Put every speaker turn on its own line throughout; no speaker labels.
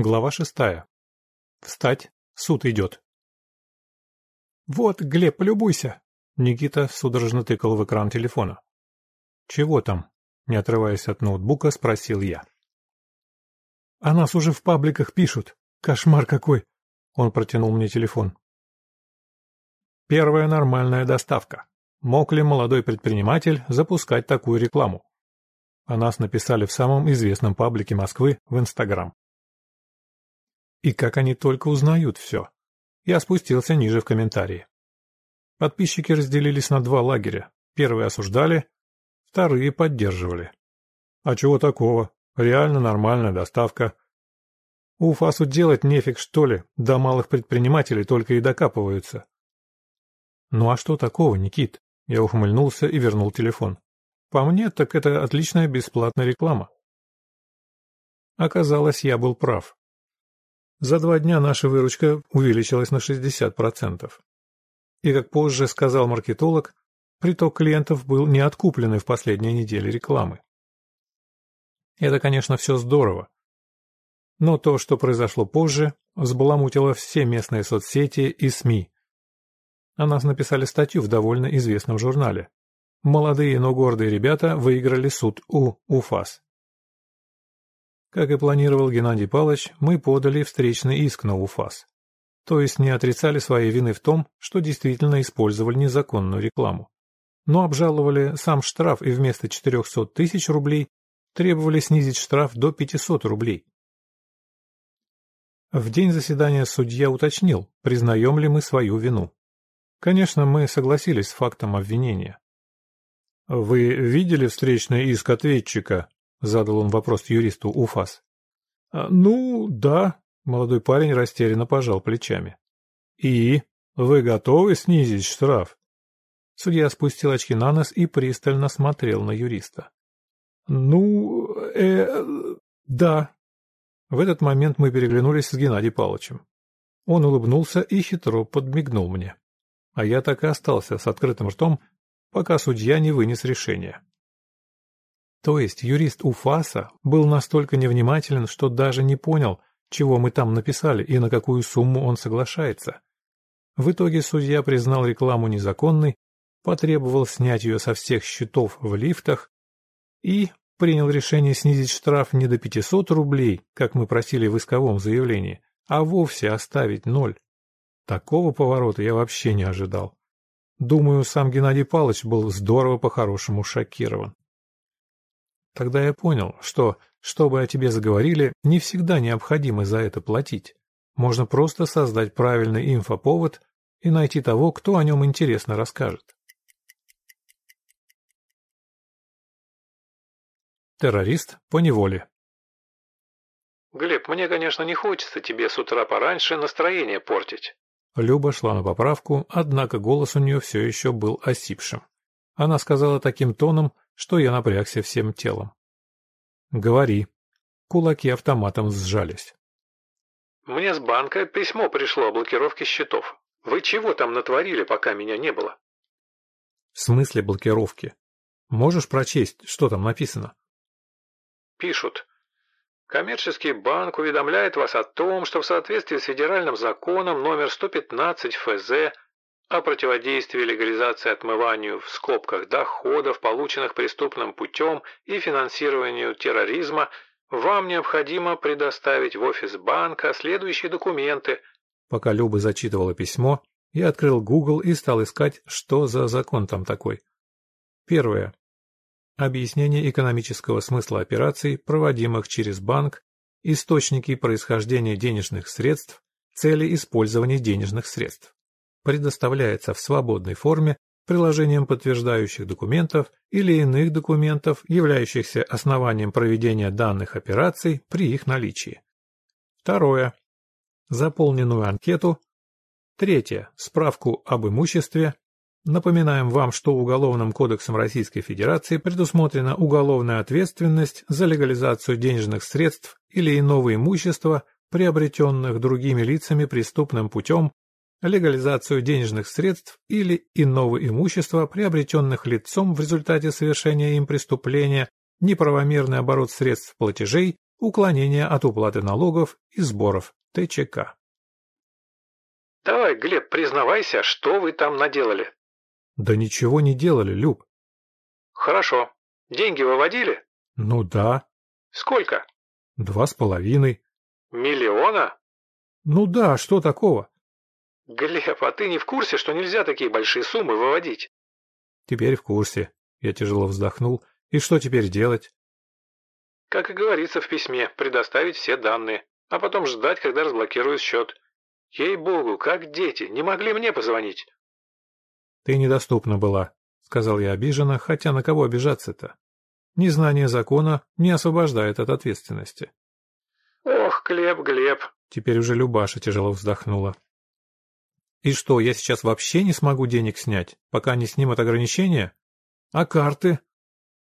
Глава шестая. Встать, суд идет. «Вот, Глеб, полюбуйся!» Никита судорожно тыкал в экран телефона. «Чего там?» Не отрываясь от ноутбука, спросил я. «О нас уже в пабликах пишут. Кошмар какой!» Он протянул мне телефон. Первая нормальная доставка. Мог ли молодой предприниматель запускать такую рекламу? О нас написали в самом известном паблике Москвы в Инстаграм. И как они только узнают все. Я спустился ниже в комментарии. Подписчики разделились на два лагеря. Первые осуждали, вторые поддерживали. А чего такого? Реально нормальная доставка. Уфасу делать нефиг, что ли, до малых предпринимателей только и докапываются. Ну а что такого, Никит? Я ухмыльнулся и вернул телефон. По мне, так это отличная бесплатная реклама. Оказалось, я был прав. За два дня наша выручка увеличилась на 60%. И, как позже сказал маркетолог, приток клиентов был не откупленный в последние недели рекламы. Это, конечно, все здорово. Но то, что произошло позже, взбаламутило все местные соцсети и СМИ. О нас написали статью в довольно известном журнале. Молодые, но гордые ребята выиграли суд у УФАС. Как и планировал Геннадий Павлович, мы подали встречный иск на УФАС. То есть не отрицали своей вины в том, что действительно использовали незаконную рекламу. Но обжаловали сам штраф и вместо 400 тысяч рублей требовали снизить штраф до 500 рублей. В день заседания судья уточнил, признаем ли мы свою вину. Конечно, мы согласились с фактом обвинения. «Вы видели встречный иск ответчика?» — задал он вопрос юристу УФАС. «А, «Ну, да», — молодой парень растерянно пожал плечами. «И? Вы готовы снизить штраф?» Судья спустил очки на нос и пристально смотрел на юриста. «Ну, э, да». В этот момент мы переглянулись с Геннадием Павловичем. Он улыбнулся и хитро подмигнул мне. А я так и остался с открытым ртом, пока судья не вынес решение. То есть юрист УФАСа был настолько невнимателен, что даже не понял, чего мы там написали и на какую сумму он соглашается. В итоге судья признал рекламу незаконной, потребовал снять ее со всех счетов в лифтах и принял решение снизить штраф не до 500 рублей, как мы просили в исковом заявлении, а вовсе оставить ноль. Такого поворота я вообще не ожидал. Думаю, сам Геннадий Павлович был здорово по-хорошему шокирован. Тогда я понял, что, чтобы о тебе заговорили, не всегда необходимо за это платить. Можно просто создать правильный инфоповод и найти того, кто о нем интересно расскажет. Террорист по неволе
«Глеб, мне, конечно, не хочется тебе с утра пораньше настроение портить».
Люба шла на поправку, однако голос у нее все еще был осипшим. Она сказала таким тоном, что я напрягся всем телом. «Говори». Кулаки автоматом сжались.
«Мне с банка письмо пришло о блокировке счетов. Вы чего там натворили, пока меня не было?»
«В смысле блокировки? Можешь прочесть, что там написано?»
Пишут. Коммерческий банк уведомляет вас о том, что в соответствии с федеральным законом номер 115 ФЗ о противодействии легализации отмыванию в скобках доходов, полученных преступным путем и финансированию терроризма, вам необходимо предоставить в офис банка следующие документы.
Пока Люба зачитывала письмо, я открыл Google и стал искать, что за закон там такой. Первое. Объяснение экономического смысла операций, проводимых через банк, источники происхождения денежных средств, цели использования денежных средств предоставляется в свободной форме приложением подтверждающих документов или иных документов, являющихся основанием проведения данных операций при их наличии. Второе. Заполненную анкету. Третье. Справку об имуществе. Напоминаем вам, что Уголовным кодексом Российской Федерации предусмотрена уголовная ответственность за легализацию денежных средств или иного имущества, приобретенных другими лицами преступным путем легализацию денежных средств или иного имущества, приобретенных лицом в результате совершения им преступления, неправомерный оборот средств платежей уклонение от уплаты налогов и сборов ТЧК.
Давай, Глеб, признавайся, что вы там наделали.
Да ничего не делали, Люб.
Хорошо. Деньги выводили?
Ну да.
Сколько?
Два с половиной.
Миллиона?
Ну да, что такого?
Глеб, а ты не в курсе, что нельзя такие большие суммы выводить?
Теперь в курсе. Я тяжело вздохнул. И что теперь делать?
Как и говорится в письме, предоставить все данные, а потом ждать, когда разблокируют счет. Ей-богу, как дети, не могли мне позвонить.
Ты недоступна была, сказал я обиженно, хотя на кого обижаться-то? Незнание закона не освобождает от ответственности.
Ох, Глеб, Глеб.
Теперь уже Любаша тяжело вздохнула. И что, я сейчас вообще не смогу денег снять, пока не снимут ограничения? А карты?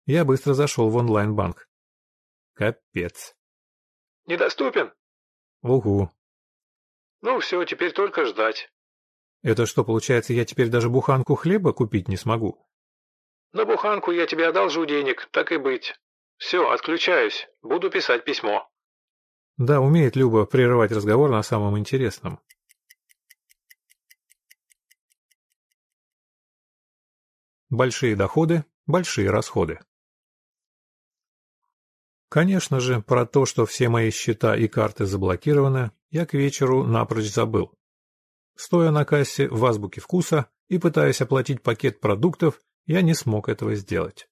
Я быстро зашел в онлайн-банк. Капец.
Недоступен?
Угу.
Ну все, теперь только ждать.
Это что, получается, я теперь даже буханку хлеба купить не смогу?
На буханку я тебе одолжу денег, так и быть. Все, отключаюсь, буду писать письмо.
Да, умеет Люба прерывать разговор на самом интересном. Большие доходы, большие расходы. Конечно же, про то, что все мои счета и карты заблокированы, я к вечеру напрочь забыл. Стоя на кассе в азбуке вкуса и пытаясь оплатить пакет продуктов, я не смог этого сделать.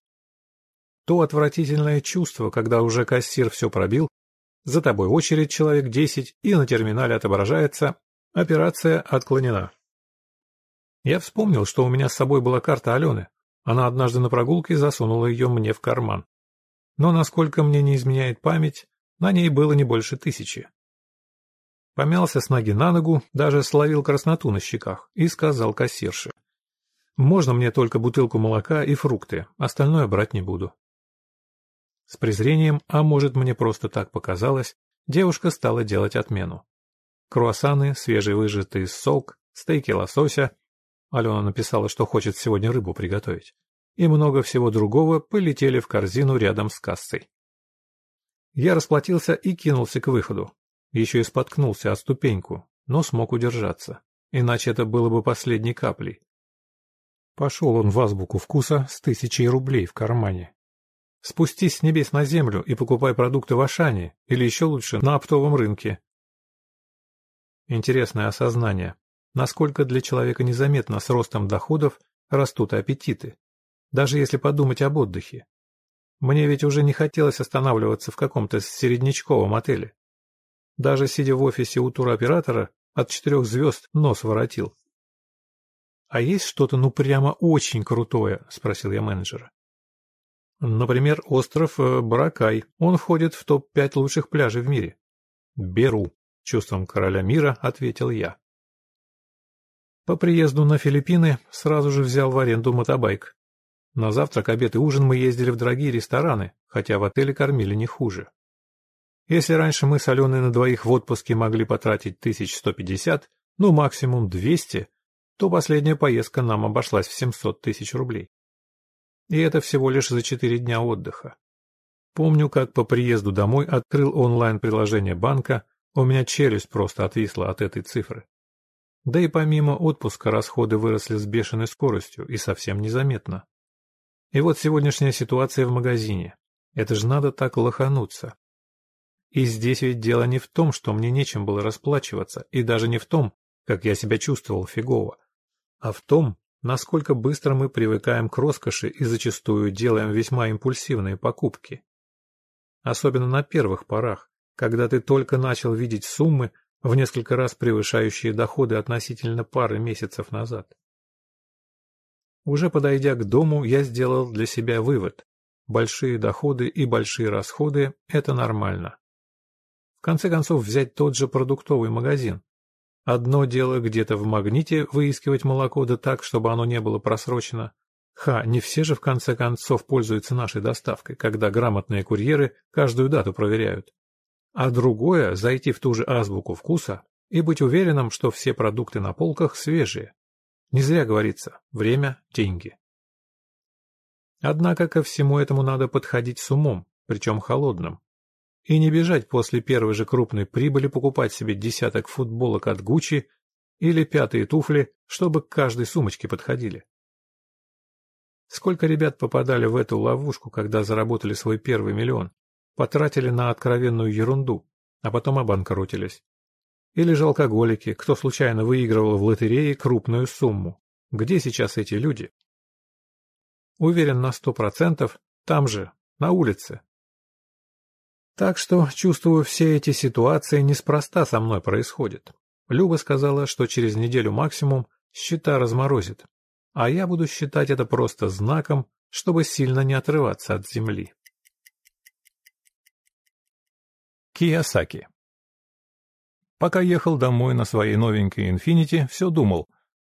То отвратительное чувство, когда уже кассир все пробил, за тобой очередь человек десять и на терминале отображается «Операция отклонена». Я вспомнил, что у меня с собой была карта Алены. Она однажды на прогулке засунула ее мне в карман. Но, насколько мне не изменяет память, на ней было не больше тысячи. Помялся с ноги на ногу, даже словил красноту на щеках и сказал кассирше. «Можно мне только бутылку молока и фрукты, остальное брать не буду». С презрением, а может мне просто так показалось, девушка стала делать отмену. Круассаны, свежевыжатый сок, стейки лосося, Алена написала, что хочет сегодня рыбу приготовить, и много всего другого полетели в корзину рядом с кассой. Я расплатился и кинулся к выходу. Еще и споткнулся о ступеньку, но смог удержаться, иначе это было бы последней каплей. Пошел он в азбуку вкуса с тысячей рублей в кармане. Спустись с небес на землю и покупай продукты в Ашане, или еще лучше, на оптовом рынке. Интересное осознание, насколько для человека незаметно с ростом доходов растут аппетиты, даже если подумать об отдыхе. Мне ведь уже не хотелось останавливаться в каком-то середнячковом отеле. Даже сидя в офисе у туроператора, от четырех звезд нос воротил. «А есть что-то ну прямо очень крутое?» – спросил я менеджера. «Например, остров э, Баракай. Он входит в топ-5 лучших пляжей в мире». «Беру», – чувством короля мира ответил я. По приезду на Филиппины сразу же взял в аренду мотобайк. На завтрак, обед и ужин мы ездили в дорогие рестораны, хотя в отеле кормили не хуже. Если раньше мы с Аленой на двоих в отпуске могли потратить 1150, ну максимум 200, то последняя поездка нам обошлась в 700 тысяч рублей. И это всего лишь за 4 дня отдыха. Помню, как по приезду домой открыл онлайн-приложение банка, у меня челюсть просто отвисла от этой цифры. Да и помимо отпуска расходы выросли с бешеной скоростью и совсем незаметно. И вот сегодняшняя ситуация в магазине. Это же надо так лохануться. И здесь ведь дело не в том, что мне нечем было расплачиваться, и даже не в том, как я себя чувствовал фигово, а в том, насколько быстро мы привыкаем к роскоши и зачастую делаем весьма импульсивные покупки. Особенно на первых порах, когда ты только начал видеть суммы, в несколько раз превышающие доходы относительно пары месяцев назад. Уже подойдя к дому, я сделал для себя вывод. Большие доходы и большие расходы – это нормально. В конце концов, взять тот же продуктовый магазин. Одно дело где-то в магните выискивать молоко да так, чтобы оно не было просрочено. Ха, не все же в конце концов пользуются нашей доставкой, когда грамотные курьеры каждую дату проверяют. А другое – зайти в ту же азбуку вкуса и быть уверенным, что все продукты на полках свежие. Не зря говорится «время – деньги». Однако ко всему этому надо подходить с умом, причем холодным. и не бежать после первой же крупной прибыли покупать себе десяток футболок от Гуччи или пятые туфли, чтобы к каждой сумочке подходили. Сколько ребят попадали в эту ловушку, когда заработали свой первый миллион, потратили на откровенную ерунду, а потом обанкротились. Или же алкоголики, кто случайно выигрывал в лотерее крупную сумму. Где сейчас эти люди? Уверен на сто процентов, там же, на улице. Так что, чувствую, все эти ситуации неспроста со мной происходят. Люба сказала, что через неделю максимум счета разморозит, а я буду считать это просто знаком, чтобы сильно не отрываться от земли. Киясаки Пока ехал домой на своей новенькой Infiniti, все думал.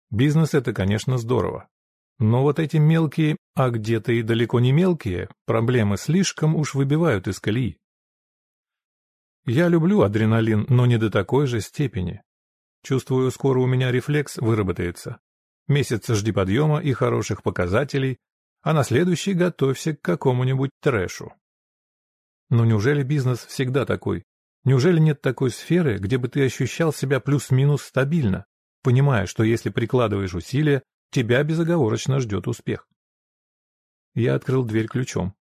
Бизнес — это, конечно, здорово. Но вот эти мелкие, а где-то и далеко не мелкие, проблемы слишком уж выбивают из колеи. Я люблю адреналин, но не до такой же степени. Чувствую, скоро у меня рефлекс выработается. Месяц жди подъема и хороших показателей, а на следующий готовься к какому-нибудь трэшу. Но неужели бизнес всегда такой? Неужели нет такой сферы, где бы ты ощущал себя плюс-минус стабильно, понимая, что если прикладываешь усилия, тебя безоговорочно ждет успех? Я открыл дверь ключом.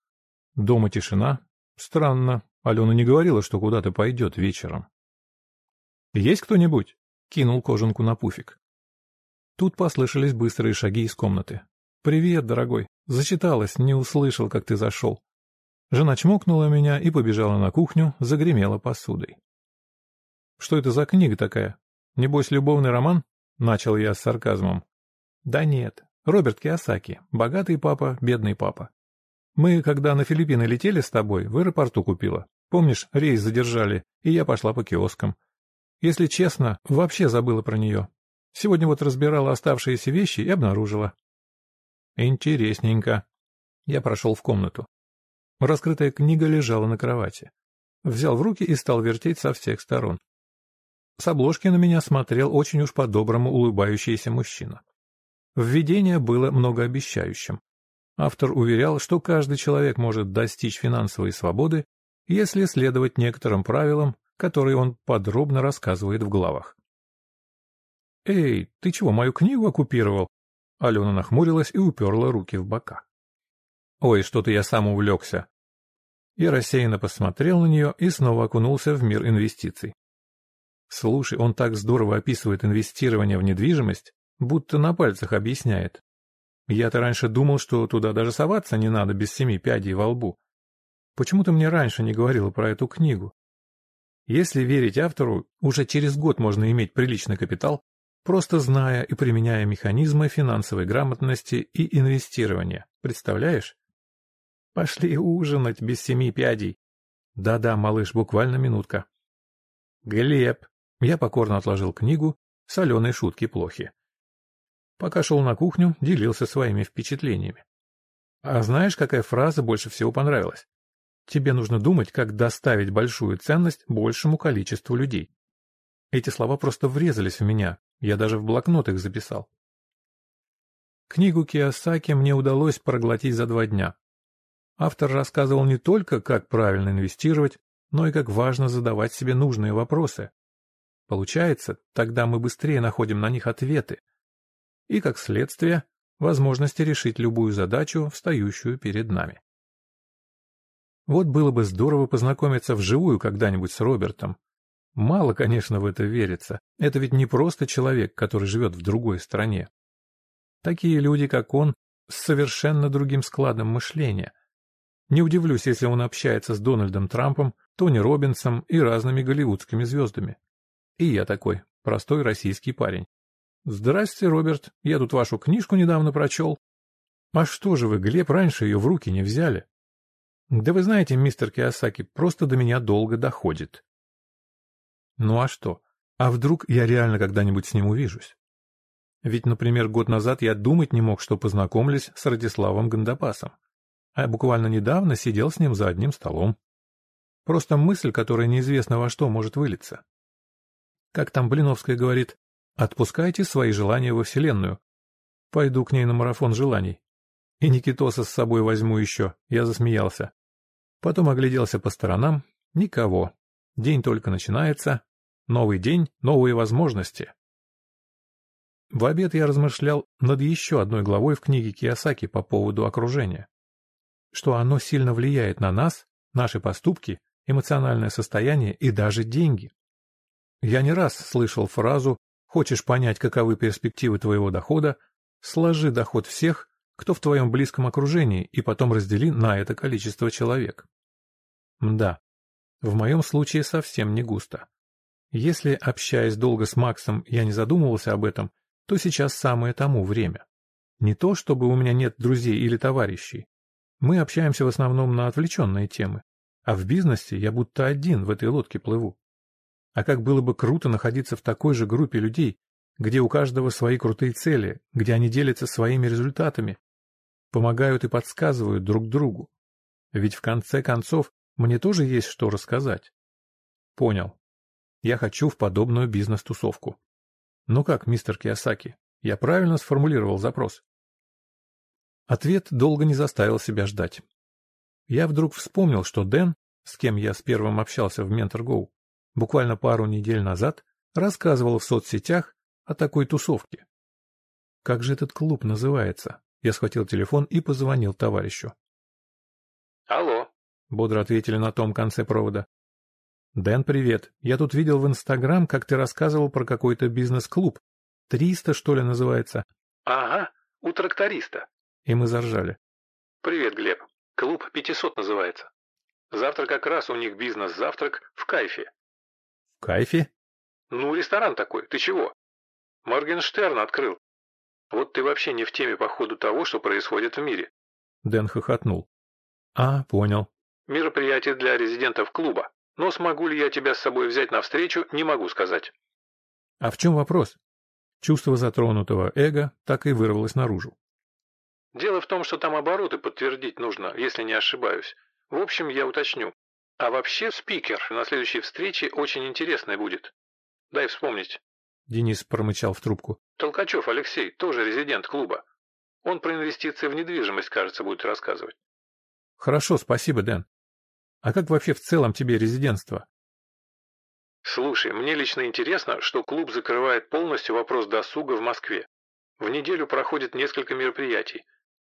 Дома тишина. Странно, Алена не говорила, что куда-то пойдет вечером. «Есть кто-нибудь?» — кинул кожанку на пуфик. Тут послышались быстрые шаги из комнаты. «Привет, дорогой. Зачиталась, не услышал, как ты зашел. Жена чмокнула меня и побежала на кухню, загремела посудой. «Что это за книга такая? Небось, любовный роман?» — начал я с сарказмом. «Да нет. Роберт Киосаки. Богатый папа, бедный папа. Мы, когда на Филиппины летели с тобой, в аэропорту купила. Помнишь, рейс задержали, и я пошла по киоскам. Если честно, вообще забыла про нее. Сегодня вот разбирала оставшиеся вещи и обнаружила. Интересненько. Я прошел в комнату. Раскрытая книга лежала на кровати. Взял в руки и стал вертеть со всех сторон. С обложки на меня смотрел очень уж по-доброму улыбающийся мужчина. Введение было многообещающим. Автор уверял, что каждый человек может достичь финансовой свободы, если следовать некоторым правилам, которые он подробно рассказывает в главах. «Эй, ты чего, мою книгу оккупировал?» Алена нахмурилась и уперла руки в бока. «Ой, что-то я сам увлекся. Я рассеянно посмотрел на нее и снова окунулся в мир инвестиций. Слушай, он так здорово описывает инвестирование в недвижимость, будто на пальцах объясняет. Я-то раньше думал, что туда даже соваться не надо без семи пядей во лбу. Почему ты мне раньше не говорила про эту книгу? Если верить автору, уже через год можно иметь приличный капитал, просто зная и применяя механизмы финансовой грамотности и инвестирования. Представляешь? Пошли ужинать без семи пядей. Да-да, малыш, буквально минутка. Глеб. Я покорно отложил книгу, соленые шутки плохи. Пока шел на кухню, делился своими впечатлениями. А знаешь, какая фраза больше всего понравилась? Тебе нужно думать, как доставить большую ценность большему количеству людей. Эти слова просто врезались в меня, я даже в блокнот их записал. Книгу Киосаки мне удалось проглотить за два дня. Автор рассказывал не только, как правильно инвестировать, но и как важно задавать себе нужные вопросы. Получается, тогда мы быстрее находим на них ответы. И, как следствие, возможности решить любую задачу, встающую перед нами. Вот было бы здорово познакомиться вживую когда-нибудь с Робертом. Мало, конечно, в это верится. Это ведь не просто человек, который живет в другой стране. Такие люди, как он, с совершенно другим складом мышления – не удивлюсь, если он общается с Дональдом Трампом, Тони Робинсом и разными голливудскими звездами. И я такой, простой российский парень. Здрасте, Роберт, я тут вашу книжку недавно прочел. А что же вы, Глеб, раньше ее в руки не взяли? Да вы знаете, мистер Киосаки, просто до меня долго доходит. Ну а что? А вдруг я реально когда-нибудь с ним увижусь? Ведь, например, год назад я думать не мог, что познакомлюсь с Радиславом Гандапасом а буквально недавно сидел с ним за одним столом. Просто мысль, которая неизвестно во что может вылиться. Как там Блиновская говорит, отпускайте свои желания во Вселенную. Пойду к ней на марафон желаний. И Никитоса с собой возьму еще, я засмеялся. Потом огляделся по сторонам, Никого. День только начинается. Новый день, новые возможности. В обед я размышлял над еще одной главой в книге Киясаки по поводу окружения. Что оно сильно влияет на нас, наши поступки, эмоциональное состояние и даже деньги. Я не раз слышал фразу «Хочешь понять, каковы перспективы твоего дохода? Сложи доход всех, кто в твоем близком окружении, и потом раздели на это количество человек». Да, в моем случае совсем не густо. Если, общаясь долго с Максом, я не задумывался об этом, то сейчас самое тому время. Не то, чтобы у меня нет друзей или товарищей. Мы общаемся в основном на отвлеченные темы, а в бизнесе я будто один в этой лодке плыву. А как было бы круто находиться в такой же группе людей, где у каждого свои крутые цели, где они делятся своими результатами, помогают и подсказывают друг другу. Ведь в конце концов мне тоже есть что рассказать. Понял. Я хочу в подобную бизнес-тусовку. Ну как, мистер Киосаки, я правильно сформулировал запрос? Ответ долго не заставил себя ждать. Я вдруг вспомнил, что Дэн, с кем я с первым общался в MentorGo, буквально пару недель назад рассказывал в соцсетях о такой тусовке. Как же этот клуб называется? Я схватил телефон и позвонил товарищу.
Алло.
Бодро ответили на том конце провода. Дэн, привет. Я тут видел в Инстаграм, как ты рассказывал про какой-то бизнес-клуб. Триста, что ли, называется?
Ага, у тракториста.
И мы заржали.
Привет, Глеб. Клуб 500 называется. Завтра как раз у них бизнес-завтрак в кайфе.
В кайфе?
Ну, ресторан такой, ты чего? Моргенштерн открыл. Вот ты вообще не в теме по ходу того, что происходит в мире.
Дэн хохотнул. А, понял.
Мероприятие для резидентов клуба. Но смогу ли я тебя с собой взять навстречу, не могу сказать.
А в чем вопрос? Чувство затронутого эго так и вырвалось наружу.
Дело в том, что там обороты подтвердить нужно, если не ошибаюсь. В общем, я уточню. А вообще, спикер на следующей встрече очень интересный будет. Дай вспомнить.
Денис промычал в трубку.
Толкачев Алексей, тоже резидент клуба. Он про инвестиции в недвижимость, кажется, будет рассказывать.
Хорошо, спасибо, Дэн. А как вообще в целом тебе резидентство?
Слушай, мне лично интересно, что клуб закрывает полностью вопрос досуга в Москве. В неделю проходит несколько мероприятий.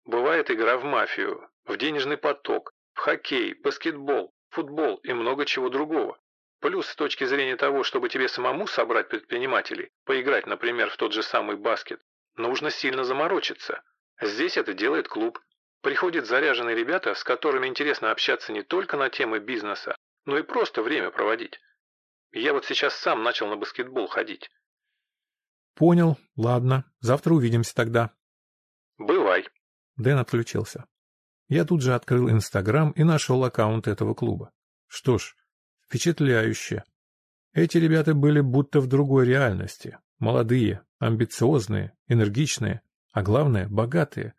Бывает игра в мафию, в денежный поток, в хоккей, баскетбол, футбол и много чего другого. Плюс с точки зрения того, чтобы тебе самому собрать предпринимателей, поиграть, например, в тот же самый баскет, нужно сильно заморочиться. Здесь это делает клуб. Приходят заряженные ребята, с которыми интересно общаться не только на темы бизнеса, но и просто время проводить. Я вот сейчас сам начал на баскетбол ходить.
Понял, ладно, завтра увидимся тогда.
Бывай.
Дэн отключился. Я тут же открыл Инстаграм и нашел аккаунт этого клуба. Что ж, впечатляюще. Эти ребята были будто в другой реальности. Молодые, амбициозные, энергичные, а главное, богатые.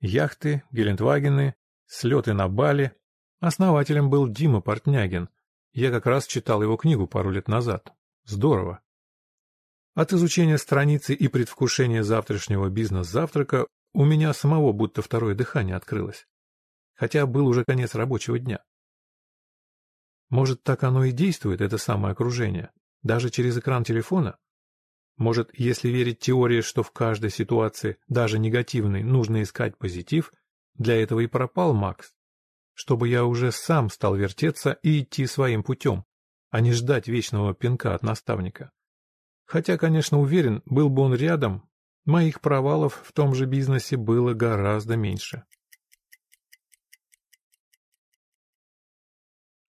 Яхты, Гелендвагены, слеты на Бали. Основателем был Дима Портнягин. Я как раз читал его книгу пару лет назад. Здорово. От изучения страницы и предвкушения завтрашнего бизнес-завтрака у меня самого будто второе дыхание открылось. Хотя был уже конец рабочего дня. Может, так оно и действует, это самое окружение, даже через экран телефона? Может, если верить теории, что в каждой ситуации, даже негативной, нужно искать позитив, для этого и пропал Макс? Чтобы я уже сам стал вертеться и идти своим путем, а не ждать вечного пинка от наставника. Хотя, конечно, уверен, был бы он рядом, Моих провалов в том же бизнесе было гораздо меньше.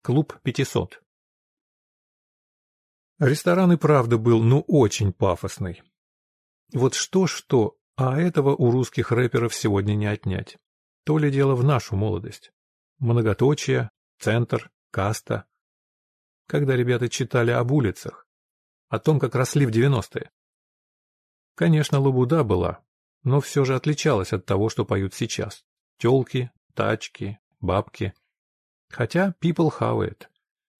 Клуб 500 Ресторан и правда был, ну, очень пафосный. Вот что-что, а этого у русских рэперов сегодня не отнять. То ли дело в нашу молодость. Многоточие, центр, каста. Когда ребята читали об улицах, о том, как росли в девяностые. Конечно, лабуда была, но все же отличалась от того, что поют сейчас. Телки, тачки, бабки. Хотя people it.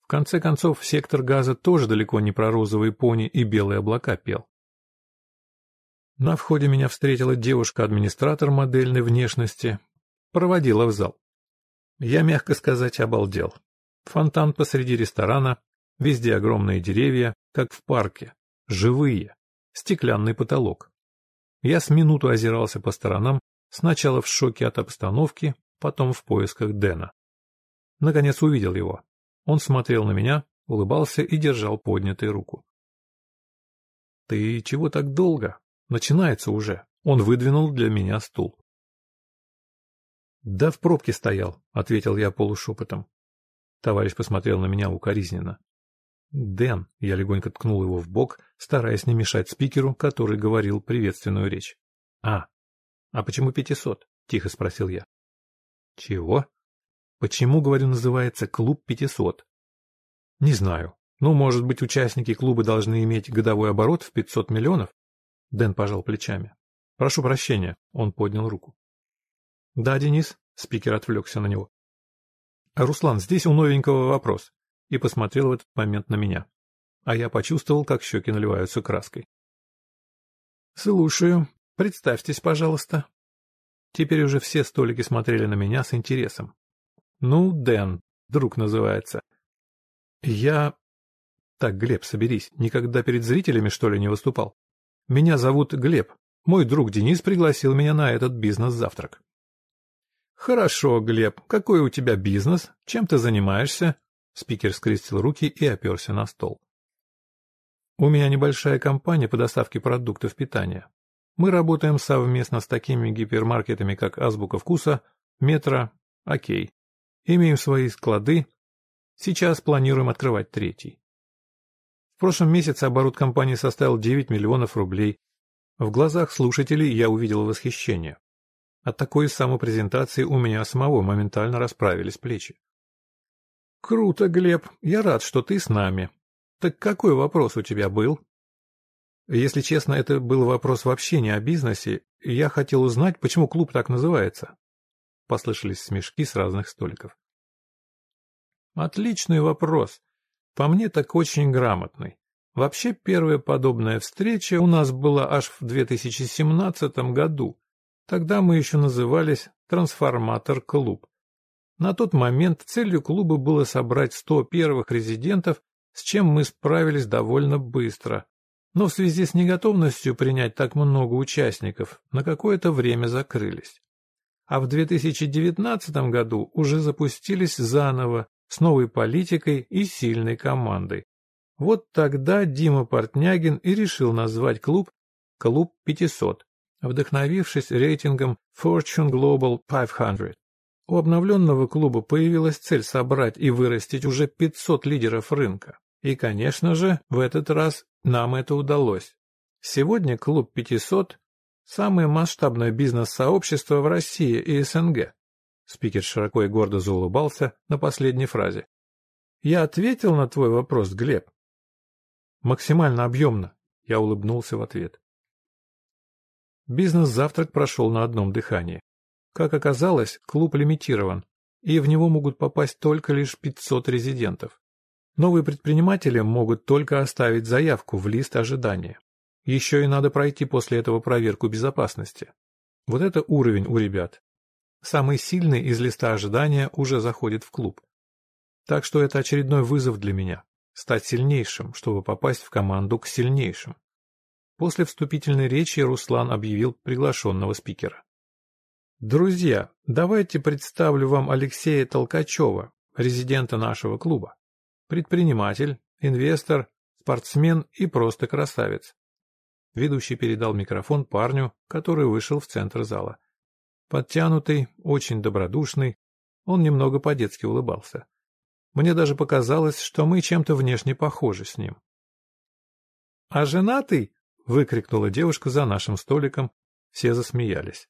В конце концов, сектор газа тоже далеко не про розовые пони и белые облака пел. На входе меня встретила девушка-администратор модельной внешности, проводила в зал. Я, мягко сказать, обалдел. Фонтан посреди ресторана, везде огромные деревья, как в парке, живые, стеклянный потолок. Я с минуту озирался по сторонам, сначала в шоке от обстановки, потом в поисках Дэна. Наконец увидел его. Он смотрел на меня, улыбался и держал поднятой руку. «Ты чего так долго? Начинается уже!» Он выдвинул для меня стул. «Да в пробке стоял», — ответил я полушепотом. Товарищ посмотрел на меня укоризненно. «Дэн», — я легонько ткнул его в бок, стараясь не мешать спикеру, который говорил приветственную речь. «А, а почему пятисот?» — тихо спросил я. «Чего?» «Почему, говорю, называется клуб пятисот?» «Не знаю. Ну, может быть, участники клуба должны иметь годовой оборот в пятьсот миллионов?» Дэн пожал плечами. «Прошу прощения», — он поднял руку. «Да, Денис», — спикер отвлекся на него. «Руслан, здесь у новенького вопрос», и посмотрел в этот момент на меня. А я почувствовал, как щеки наливаются краской. «Слушаю. Представьтесь, пожалуйста». Теперь уже все столики смотрели на меня с интересом. «Ну, Дэн, друг называется». «Я...» «Так, Глеб, соберись. Никогда перед зрителями, что ли, не выступал? Меня зовут Глеб. Мой друг Денис пригласил меня на этот бизнес-завтрак». «Хорошо, Глеб. Какой у тебя бизнес? Чем ты занимаешься?» Спикер скрестил руки и оперся на стол. «У меня небольшая компания по доставке продуктов питания. Мы работаем совместно с такими гипермаркетами, как Азбука Вкуса, Метро, Окей. Имеем свои склады. Сейчас планируем открывать третий. В прошлом месяце оборот компании составил 9 миллионов рублей. В глазах слушателей я увидел восхищение. От такой самопрезентации у меня самого моментально расправились плечи. «Круто, Глеб. Я рад, что ты с нами. Так какой вопрос у тебя был?» Если честно, это был вопрос вообще не о бизнесе, я хотел узнать, почему клуб так называется. Послышались смешки с разных столиков. Отличный вопрос. По мне так очень грамотный. Вообще, первая подобная встреча у нас была аж в 2017 году, Тогда мы еще назывались «Трансформатор-клуб». На тот момент целью клуба было собрать 100 первых резидентов, с чем мы справились довольно быстро. Но в связи с неготовностью принять так много участников, на какое-то время закрылись. А в 2019 году уже запустились заново, с новой политикой и сильной командой. Вот тогда Дима Портнягин и решил назвать клуб «Клуб 500», вдохновившись рейтингом Fortune Global 500. У обновленного клуба появилась цель собрать и вырастить уже 500 лидеров рынка. И, конечно же, в этот раз нам это удалось. Сегодня клуб 500 – самое масштабное бизнес-сообщество в России и СНГ. Спикер широко и гордо заулыбался на последней фразе. Я ответил на твой вопрос, Глеб. Максимально объемно. Я улыбнулся в ответ. Бизнес-завтрак прошел на одном дыхании. Как оказалось, клуб лимитирован, и в него могут попасть только лишь 500 резидентов. Новые предприниматели могут только оставить заявку в лист ожидания. Еще и надо пройти после этого проверку безопасности. Вот это уровень у ребят. Самый сильный из листа ожидания уже заходит в клуб. Так что это очередной вызов для меня – стать сильнейшим, чтобы попасть в команду к сильнейшим. После вступительной речи Руслан объявил приглашенного спикера. «Друзья, давайте представлю вам Алексея Толкачева, резидента нашего клуба. Предприниматель, инвестор, спортсмен и просто красавец». Ведущий передал микрофон парню, который вышел в центр зала. Подтянутый, очень добродушный, он немного по-детски улыбался. Мне даже показалось, что мы чем-то внешне похожи с ним. «А женатый?» выкрикнула девушка за нашим столиком. Все засмеялись.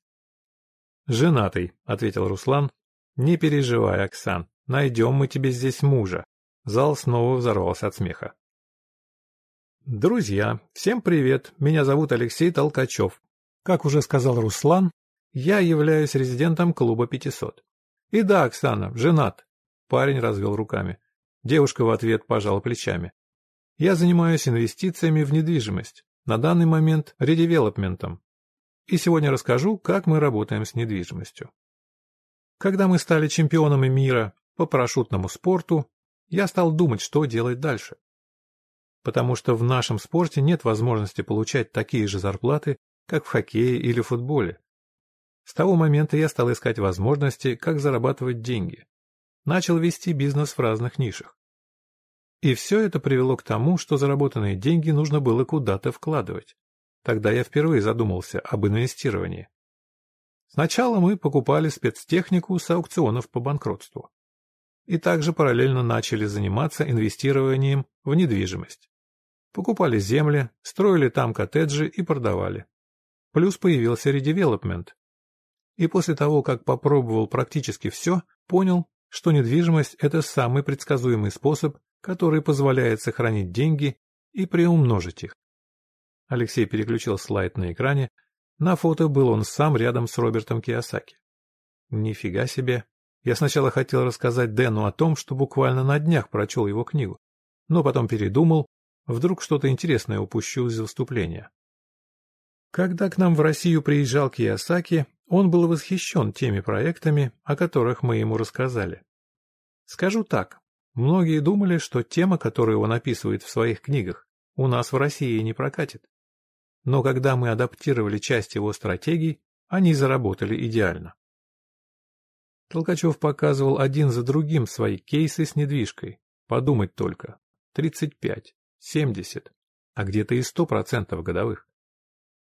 «Женатый», — ответил Руслан. «Не переживай, Оксан, найдем мы тебе здесь мужа». Зал снова взорвался от смеха. Друзья, всем привет, меня зовут Алексей Толкачев. Как уже сказал Руслан, я являюсь резидентом клуба 500. И да, Оксана, женат. Парень развел руками. Девушка в ответ пожала плечами. Я занимаюсь инвестициями в недвижимость на данный момент редевелопментом. И сегодня расскажу, как мы работаем с недвижимостью. Когда мы стали чемпионами мира по парашютному спорту, я стал думать, что делать дальше. Потому что в нашем спорте нет возможности получать такие же зарплаты, как в хоккее или футболе. С того момента я стал искать возможности, как зарабатывать деньги. Начал вести бизнес в разных нишах. И все это привело к тому, что заработанные деньги нужно было куда-то вкладывать. Тогда я впервые задумался об инвестировании. Сначала мы покупали спецтехнику с аукционов по банкротству. И также параллельно начали заниматься инвестированием в недвижимость. Покупали земли, строили там коттеджи и продавали. Плюс появился редевелопмент. И после того, как попробовал практически все, понял, что недвижимость – это самый предсказуемый способ, который позволяет сохранить деньги и приумножить их. Алексей переключил слайд на экране. На фото был он сам рядом с Робертом Киосаки. Нифига себе. Я сначала хотел рассказать Дэну о том, что буквально на днях прочел его книгу, но потом передумал, вдруг что-то интересное упущу из выступления. Когда к нам в Россию приезжал Киосаки, он был восхищен теми проектами, о которых мы ему рассказали. Скажу так, многие думали, что тема, которую он описывает в своих книгах, у нас в России не прокатит. Но когда мы адаптировали часть его стратегий, они заработали идеально. Толкачев показывал один за другим свои кейсы с недвижкой. Подумать только. 35, 70, а где-то и 100% годовых.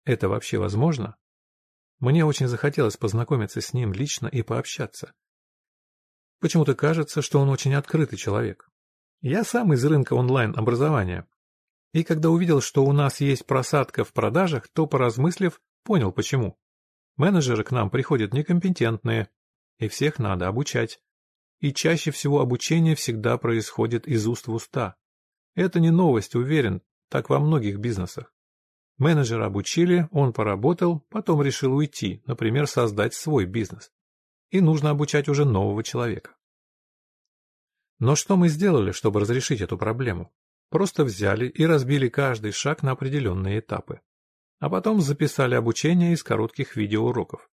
Это вообще возможно? Мне очень захотелось познакомиться с ним лично и пообщаться. Почему-то кажется, что он очень открытый человек. Я сам из рынка онлайн-образования. И когда увидел, что у нас есть просадка в продажах, то, поразмыслив, понял почему. Менеджеры к нам приходят некомпетентные, и всех надо обучать. И чаще всего обучение всегда происходит из уст в уста. Это не новость, уверен, так во многих бизнесах. Менеджера обучили, он поработал, потом решил уйти, например, создать свой бизнес. И нужно обучать уже нового человека. Но что мы сделали, чтобы разрешить эту проблему? Просто взяли и разбили каждый шаг на определенные этапы. А потом записали обучение из коротких видеоуроков.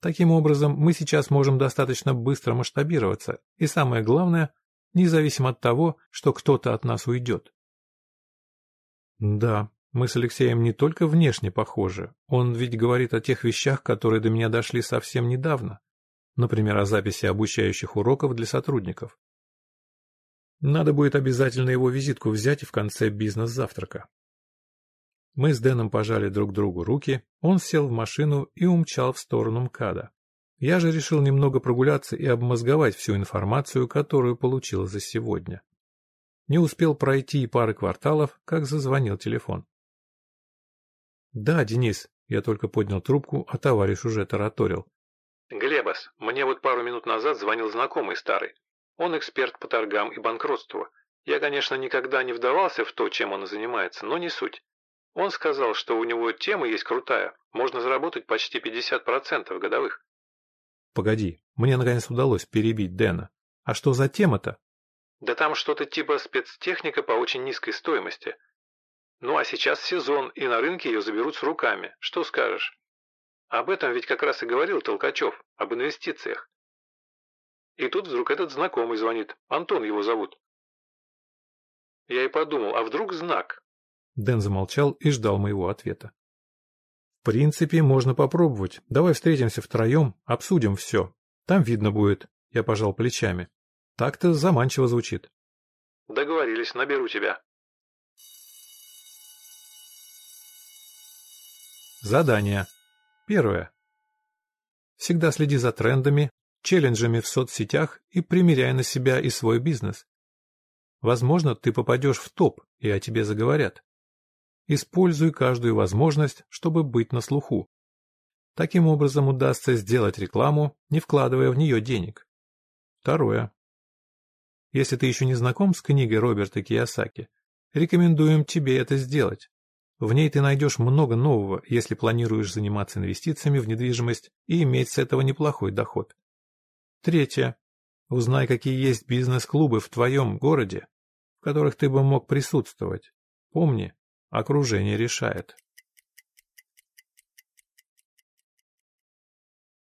Таким образом, мы сейчас можем достаточно быстро масштабироваться, и самое главное, независимо от того, что кто-то от нас уйдет. Да, мы с Алексеем не только внешне похожи, он ведь говорит о тех вещах, которые до меня дошли совсем недавно, например, о записи обучающих уроков для сотрудников. Надо будет обязательно его визитку взять в конце бизнес-завтрака. Мы с Дэном пожали друг другу руки, он сел в машину и умчал в сторону МКАДа. Я же решил немного прогуляться и обмозговать всю информацию, которую получил за сегодня. Не успел пройти и пары кварталов, как зазвонил телефон. «Да, Денис», — я только поднял трубку, а товарищ уже тараторил.
«Глебас, мне вот пару минут назад звонил знакомый старый. Он эксперт по торгам и банкротству. Я, конечно, никогда не вдавался в то, чем он занимается, но не суть. Он сказал, что у него тема есть крутая, можно заработать почти 50% годовых.
Погоди, мне наконец удалось перебить Дэна. А что за тема-то?
Да там что-то типа спецтехника по очень низкой стоимости. Ну а сейчас сезон, и на рынке ее заберут с руками. Что скажешь? Об этом ведь как раз и говорил Толкачев, об инвестициях. И тут вдруг этот знакомый звонит, Антон его зовут. Я и подумал, а вдруг знак?
Дэн замолчал и ждал моего ответа. «В принципе, можно попробовать. Давай встретимся втроем, обсудим все. Там видно будет». Я пожал плечами. Так-то заманчиво звучит.
«Договорились, наберу тебя».
Задание. Первое. Всегда следи за трендами, челленджами в соцсетях и примеряй на себя и свой бизнес. Возможно, ты попадешь в топ, и о тебе заговорят. Используй каждую возможность, чтобы быть на слуху. Таким образом удастся сделать рекламу, не вкладывая в нее денег. Второе. Если ты еще не знаком с книгой Роберта Киясаки, рекомендуем тебе это сделать. В ней ты найдешь много нового, если планируешь заниматься инвестициями в недвижимость и иметь с этого неплохой доход. Третье. Узнай, какие есть бизнес-клубы в твоем городе, в которых ты бы мог присутствовать. Помни, Окружение решает.